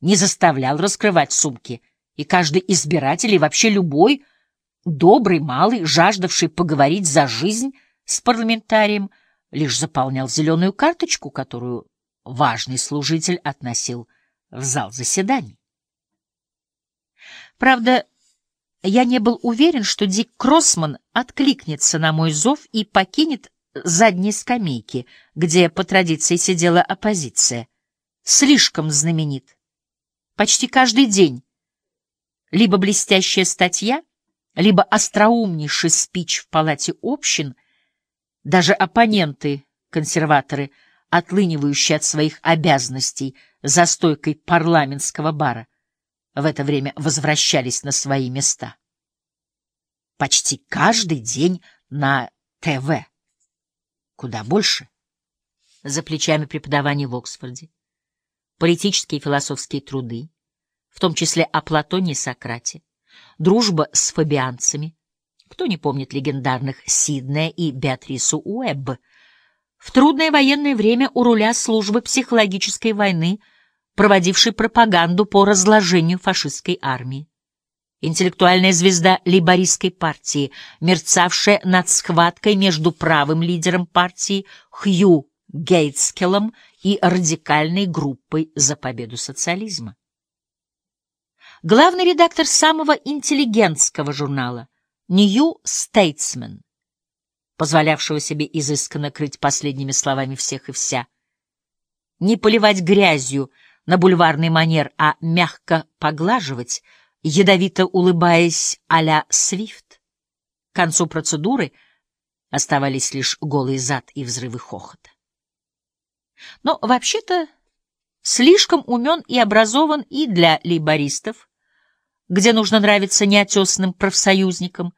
не заставлял раскрывать сумки, и каждый избиратель и вообще любой добрый малый, жаждавший поговорить за жизнь с парламентарием, лишь заполнял зеленую карточку, которую важный служитель относил в зал заседаний. Правда, я не был уверен, что Дик Кроссман откликнется на мой зов и покинет задние скамейки, где по традиции сидела оппозиция. Слишком знаменит. Почти каждый день либо блестящая статья, либо остроумнейший спич в палате общин, даже оппоненты, консерваторы, отлынивающие от своих обязанностей за стойкой парламентского бара, в это время возвращались на свои места. Почти каждый день на ТВ. Куда больше. За плечами преподавания в Оксфорде. Политические и философские труды, в том числе о Платоне и Сократе. Дружба с фабианцами. Кто не помнит легендарных Сиднея и Беатрису Уэбб? В трудное военное время у руля службы психологической войны – проводивший пропаганду по разложению фашистской армии. Интеллектуальная звезда лейбористской партии, мерцавшая над схваткой между правым лидером партии Хью Гейтскеллом и радикальной группой за победу социализма. Главный редактор самого интеллигентского журнала New Statesman, позволявшего себе изысканно крыть последними словами всех и вся, не поливать грязью на бульварный манер, а мягко поглаживать, ядовито улыбаясь а-ля Свифт. К концу процедуры оставались лишь голый зад и взрывы хохота. Но вообще-то слишком умен и образован и для лейбористов, где нужно нравиться неотесанным профсоюзникам,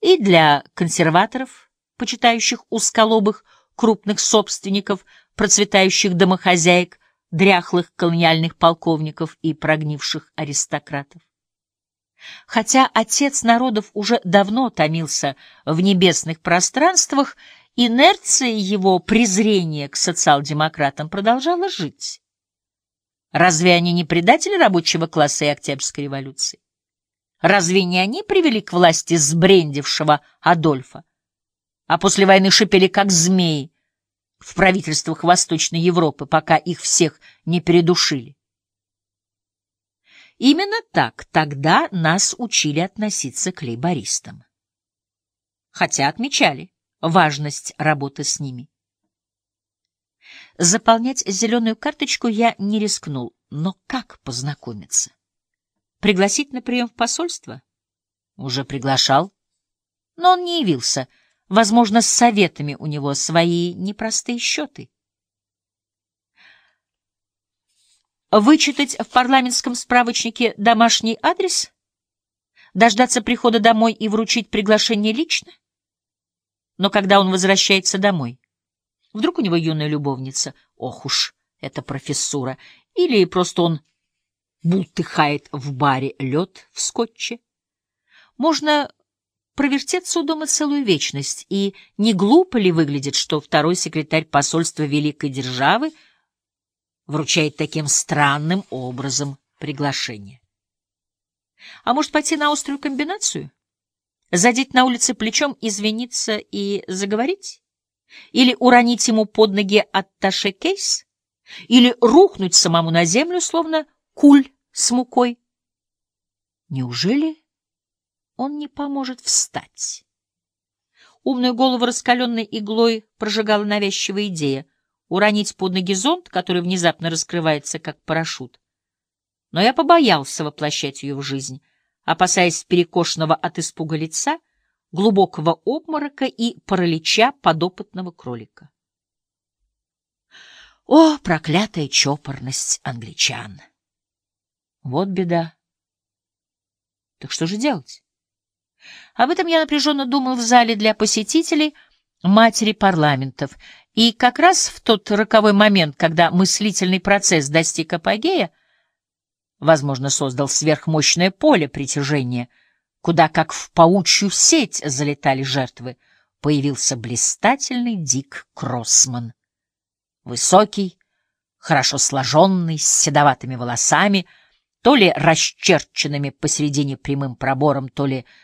и для консерваторов, почитающих узколобых крупных собственников, процветающих домохозяек, дряхлых колониальных полковников и прогнивших аристократов. Хотя отец народов уже давно томился в небесных пространствах, инерция его презрения к социал-демократам продолжала жить. Разве они не предатели рабочего класса и Октябрьской революции? Разве не они привели к власти сбрендившего Адольфа? А после войны шипели, как змеи, в правительствах Восточной Европы, пока их всех не передушили. Именно так тогда нас учили относиться к лейбористам. Хотя отмечали важность работы с ними. Заполнять зеленую карточку я не рискнул, но как познакомиться? Пригласить на прием в посольство? Уже приглашал, но он не явился — Возможно, с советами у него свои непростые счеты. Вычитать в парламентском справочнике домашний адрес? Дождаться прихода домой и вручить приглашение лично? Но когда он возвращается домой? Вдруг у него юная любовница? Ох уж, это профессура. Или просто он бултыхает в баре лед в скотче? Можно провертеться у дома целую вечность, и не глупо ли выглядит, что второй секретарь посольства Великой Державы вручает таким странным образом приглашение? А может, пойти на острую комбинацию? Задеть на улице плечом, извиниться и заговорить? Или уронить ему под ноги атташе кейс? Или рухнуть самому на землю, словно куль с мукой? Неужели он не поможет встать. Умную голову раскаленной иглой прожигала навязчивая идея — уронить под ноги зонт, который внезапно раскрывается, как парашют. Но я побоялся воплощать ее в жизнь, опасаясь перекошенного от испуга лица, глубокого обморока и паралича подопытного кролика. О, проклятая чопорность англичан! Вот беда. Так что же делать? Об этом я напряженно думал в зале для посетителей матери парламентов. И как раз в тот роковой момент, когда мыслительный процесс достиг апогея, возможно, создал сверхмощное поле притяжения, куда, как в паучью сеть, залетали жертвы, появился блистательный Дик Кроссман. Высокий, хорошо сложенный, с седоватыми волосами — то ли расчерченными посередине прямым пробором, то ли